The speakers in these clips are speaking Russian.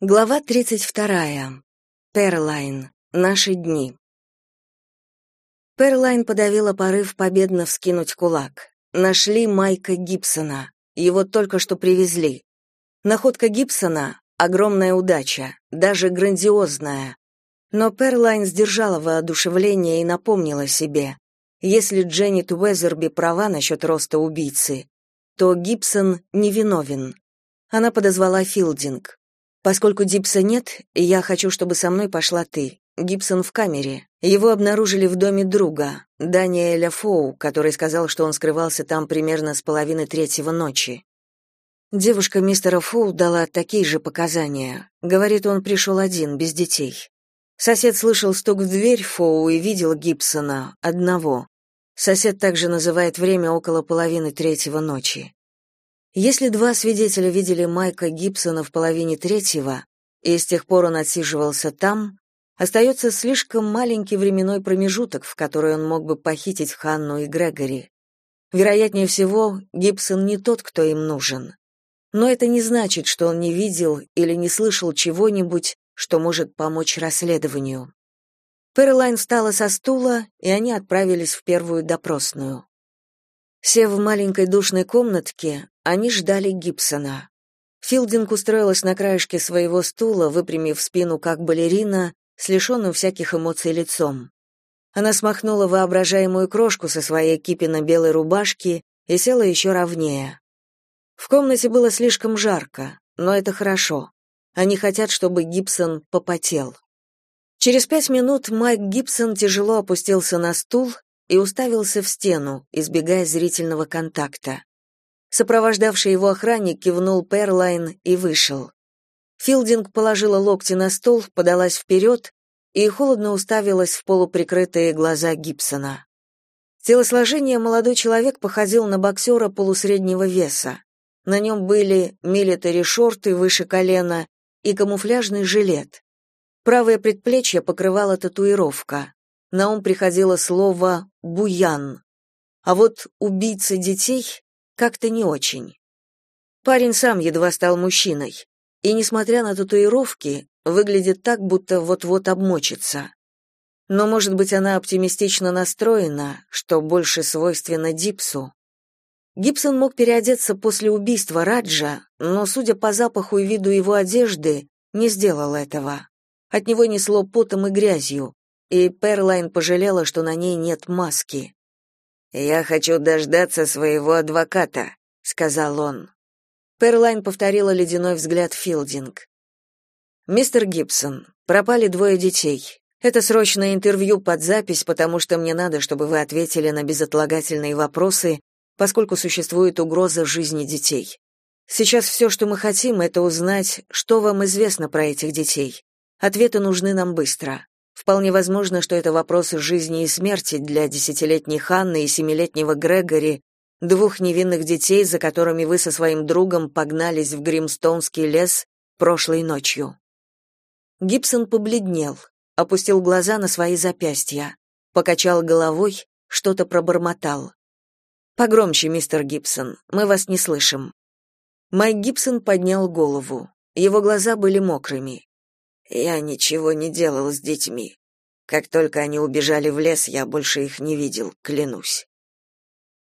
Глава 32. Перлайн. Наши дни. Перлайн подавила порыв победно вскинуть кулак. Нашли Майка Гибсона. Его только что привезли. Находка Гибсона — огромная удача, даже грандиозная. Но Перлайн сдержала воодушевление и напомнила себе, если Дженнет Уэзерби права насчет роста убийцы, то Гибсон невиновен. Она подозвала Филдинг. Поскольку Дипса нет, я хочу, чтобы со мной пошла ты. Гибсон в камере. Его обнаружили в доме друга, Даниэля Фоу, который сказал, что он скрывался там примерно с половины третьего ночи. Девушка мистера Фоу дала такие же показания. Говорит, он пришел один, без детей. Сосед слышал стук в дверь Фоу и видел Гибсона, одного. Сосед также называет время около половины третьего ночи. Если два свидетеля видели Майка Гибсона в половине третьего, и с тех пор он отсиживался там, остается слишком маленький временной промежуток, в который он мог бы похитить Ханну и Грегори. Вероятнее всего, Гибсон не тот, кто им нужен. Но это не значит, что он не видел или не слышал чего-нибудь, что может помочь расследованию. Перлайн встала со стула, и они отправились в первую допросную. Сев в маленькой душной комнатке, они ждали Гибсона. Филдинг устроилась на краешке своего стула, выпрямив спину как балерина, с лишенным всяких эмоций лицом. Она смахнула воображаемую крошку со своей кипино-белой рубашки и села еще ровнее. В комнате было слишком жарко, но это хорошо. Они хотят, чтобы Гибсон попотел. Через пять минут Майк Гибсон тяжело опустился на стул и уставился в стену, избегая зрительного контакта. Сопровождавший его охранник кивнул Перлайн и вышел. Филдинг положила локти на стол, подалась вперед и холодно уставилась в полуприкрытые глаза Гибсона. Телосложение молодой человек походил на боксера полусреднего веса. На нем были милитари-шорты выше колена и камуфляжный жилет. Правое предплечье покрывала татуировка на ум приходило слово «буян». А вот убийца детей как-то не очень. Парень сам едва стал мужчиной, и, несмотря на татуировки, выглядит так, будто вот-вот обмочится. Но, может быть, она оптимистично настроена, что больше свойственно Дипсу. Гибсон мог переодеться после убийства Раджа, но, судя по запаху и виду его одежды, не сделал этого. От него несло потом и грязью, и Перлайн пожалела, что на ней нет маски. «Я хочу дождаться своего адвоката», — сказал он. Перлайн повторила ледяной взгляд Филдинг. «Мистер Гибсон, пропали двое детей. Это срочное интервью под запись, потому что мне надо, чтобы вы ответили на безотлагательные вопросы, поскольку существует угроза жизни детей. Сейчас все, что мы хотим, это узнать, что вам известно про этих детей. Ответы нужны нам быстро. Вполне возможно, что это вопросы жизни и смерти для десятилетней Ханны и семилетнего Грегори, двух невинных детей, за которыми вы со своим другом погнались в Гримстонский лес прошлой ночью. Гибсон побледнел, опустил глаза на свои запястья, покачал головой, что-то пробормотал. Погромче, мистер Гибсон, мы вас не слышим. Майк Гибсон поднял голову. Его глаза были мокрыми. Я ничего не делал с детьми. Как только они убежали в лес, я больше их не видел, клянусь.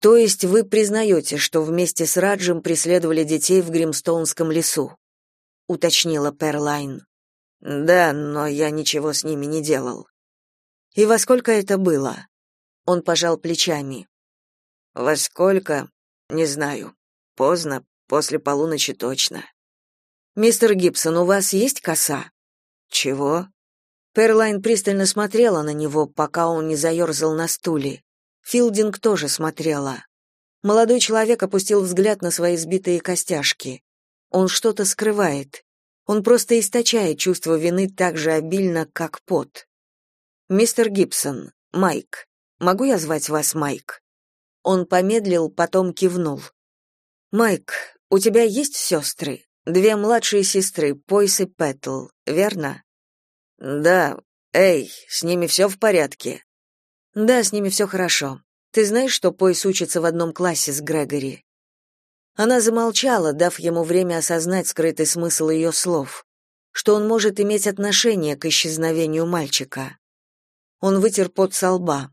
То есть вы признаете, что вместе с Раджем преследовали детей в Гримстоунском лесу? уточнила Перлайн. Да, но я ничего с ними не делал. И во сколько это было? Он пожал плечами. Во сколько? Не знаю. Поздно, после полуночи точно. Мистер Гибсон, у вас есть коса? Чего? Перлайн пристально смотрела на него, пока он не заерзал на стуле. Филдинг тоже смотрела. Молодой человек опустил взгляд на свои сбитые костяшки. Он что-то скрывает. Он просто источает чувство вины так же обильно, как пот. Мистер Гибсон, Майк. Могу я звать вас Майк? Он помедлил, потом кивнул. Майк, у тебя есть сестры? Две младшие сестры, Пойс и Петл, верно? Да. Эй, с ними все в порядке? Да, с ними все хорошо. Ты знаешь, что Пойс учится в одном классе с Грегори? Она замолчала, дав ему время осознать скрытый смысл ее слов. что он может иметь отношение к исчезновению мальчика. Он вытер пот со лба.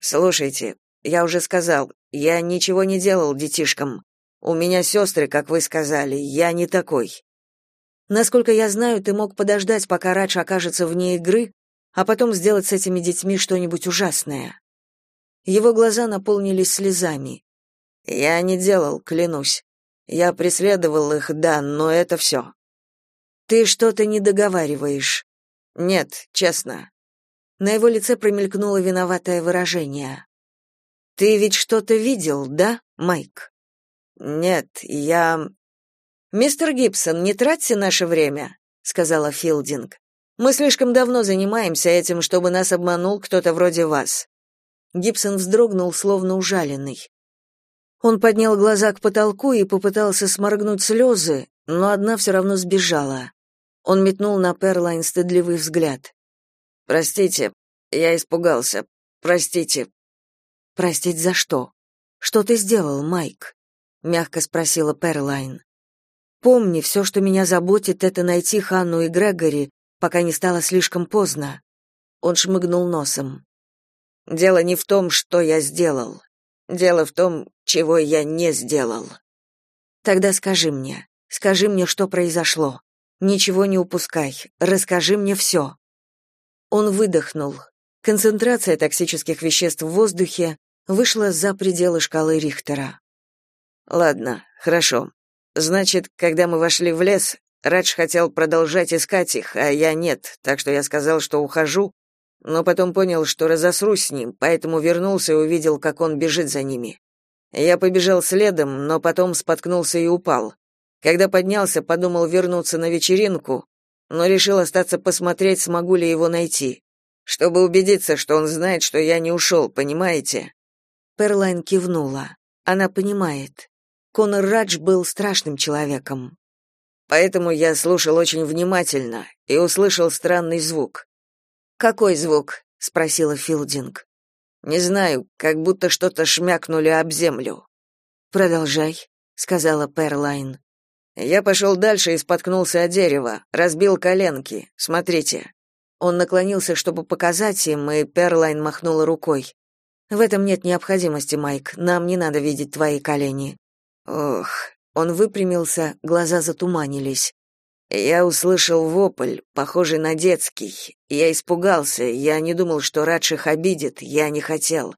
«Слушайте, я уже сказал, я ничего не делал детишкам. У меня сестры, как вы сказали, я не такой. Насколько я знаю, ты мог подождать, пока Радж окажется вне игры, а потом сделать с этими детьми что-нибудь ужасное. Его глаза наполнились слезами. Я не делал, клянусь. Я преследовал их, да, но это все. Ты что-то не договариваешь. Нет, честно. На его лице промелькнуло виноватое выражение. Ты ведь что-то видел, да, Майк? Нет, я Мистер Гибсон, не тратьте наше время, сказала Филдинг. Мы слишком давно занимаемся этим, чтобы нас обманул кто-то вроде вас. Гибсон вздрогнул, словно ужаленный. Он поднял глаза к потолку и попытался сморгнуть слезы, но одна все равно сбежала. Он метнул на Перлайн стыдливый взгляд. «Простите, я испугался. Простите». «Простить за что? Что ты сделал, Майк?» — мягко спросила Перлайн. «Помни, все, что меня заботит, это найти Ханну и Грегори, пока не стало слишком поздно». Он шмыгнул носом. «Дело не в том, что я сделал. Дело в том, чего я не сделал». «Тогда скажи мне, скажи мне, что произошло. Ничего не упускай, расскажи мне все». Он выдохнул. Концентрация токсических веществ в воздухе вышла за пределы шкалы Рихтера. Ладно, хорошо. Значит, когда мы вошли в лес, Радж хотел продолжать искать их, а я нет, так что я сказал, что ухожу, но потом понял, что разосрусь с ним, поэтому вернулся и увидел, как он бежит за ними. Я побежал следом, но потом споткнулся и упал. Когда поднялся, подумал вернуться на вечеринку, но решил остаться посмотреть, смогу ли его найти, чтобы убедиться, что он знает, что я не ушел, понимаете? Перлайн кивнула. Она понимает. Конор Радж был страшным человеком. Поэтому я слушал очень внимательно и услышал странный звук. «Какой звук?» — спросила Филдинг. «Не знаю, как будто что-то шмякнули об землю». «Продолжай», — сказала Перлайн. Я пошел дальше и споткнулся о дерево, разбил коленки. Смотрите. Он наклонился, чтобы показать им, и Перлайн махнула рукой. В этом нет необходимости, Майк. Нам не надо видеть твои колени. Ох, он выпрямился, глаза затуманились. Я услышал вопль, похожий на детский. Я испугался, я не думал, что Радж их обидит, я не хотел.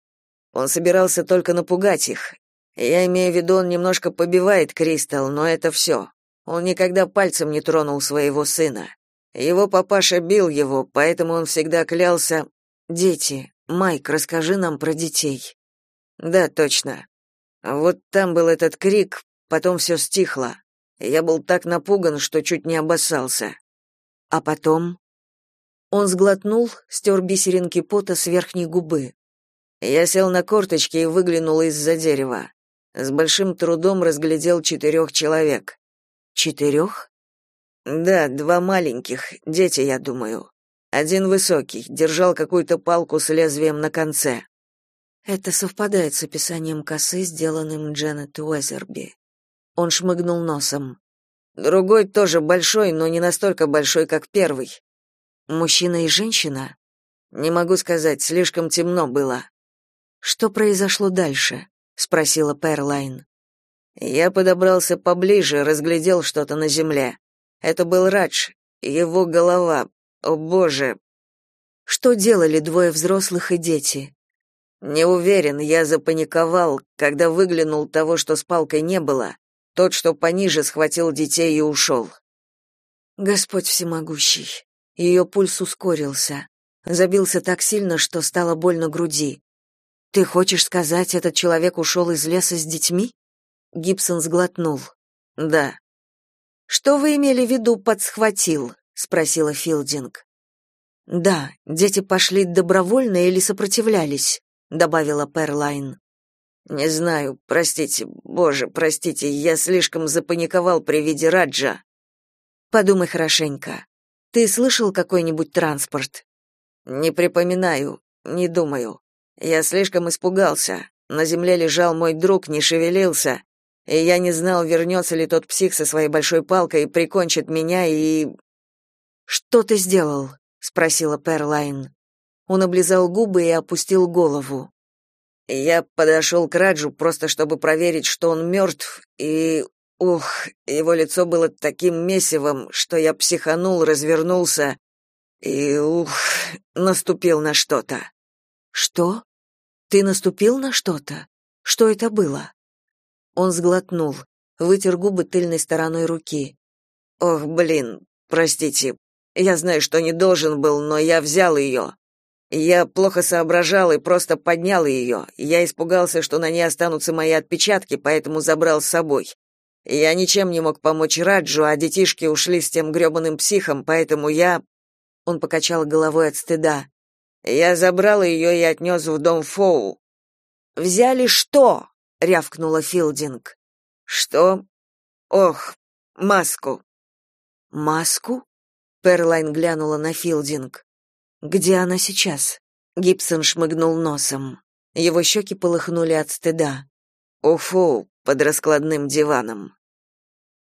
Он собирался только напугать их. Я имею в виду, он немножко побивает Кристал, но это все. Он никогда пальцем не тронул своего сына. Его папаша бил его, поэтому он всегда клялся «Дети, Майк, расскажи нам про детей». «Да, точно. Вот там был этот крик, потом все стихло. Я был так напуган, что чуть не обоссался. А потом он сглотнул, стер бисеринки пота с верхней губы. Я сел на корточки и выглянул из-за дерева. С большим трудом разглядел четырех человек. Четырех? Да, два маленьких, дети, я думаю. Один высокий, держал какую-то палку с лезвием на конце. Это совпадает с описанием косы, сделанным Дженнет Уэзерби. Он шмыгнул носом. Другой тоже большой, но не настолько большой, как первый. Мужчина и женщина? Не могу сказать, слишком темно было. Что произошло дальше? спросила Перлайн. Я подобрался поближе, разглядел что-то на земле. Это был Радж, его голова. О, боже. Что делали двое взрослых и дети? Не уверен, я запаниковал, когда выглянул того, что с палкой не было. Тот, что пониже, схватил детей и ушел. Господь всемогущий. Ее пульс ускорился, забился так сильно, что стало больно груди. Ты хочешь сказать, этот человек ушел из леса с детьми? Гибсон сглотнул. Да. Что вы имели в виду под схватил? спросила Филдинг. Да, дети пошли добровольно или сопротивлялись добавила Перлайн. Не знаю, простите, боже, простите, я слишком запаниковал при виде Раджа. Подумай хорошенько. Ты слышал какой-нибудь транспорт? Не припоминаю, не думаю. Я слишком испугался. На земле лежал мой друг, не шевелился, и я не знал, вернется ли тот псих со своей большой палкой и прикончит меня и Что ты сделал? спросила Перлайн. Он облизал губы и опустил голову. Я подошел к Раджу просто чтобы проверить, что он мертв, и ух, его лицо было таким месивом, что я психанул, развернулся и ух, наступил на что-то. Что? Ты наступил на что-то? Что это было? Он сглотнул, вытер губы тыльной стороной руки. Ох, блин, простите. Я знаю, что не должен был, но я взял ее. Я плохо соображал и просто поднял ее. Я испугался, что на ней останутся мои отпечатки, поэтому забрал с собой. Я ничем не мог помочь Раджу, а детишки ушли с тем грёбаным психом, поэтому я он покачал головой от стыда. Я забрал ее и отнес в дом Фоу. Взяли что? рявкнула Филдинг. Что? Ох, маску. Маску? Перлайн глянула на Филдинг. Где она сейчас? Гибсон шмыгнул носом. Его щеки полыхнули от стыда. Уфу, под раскладным диваном.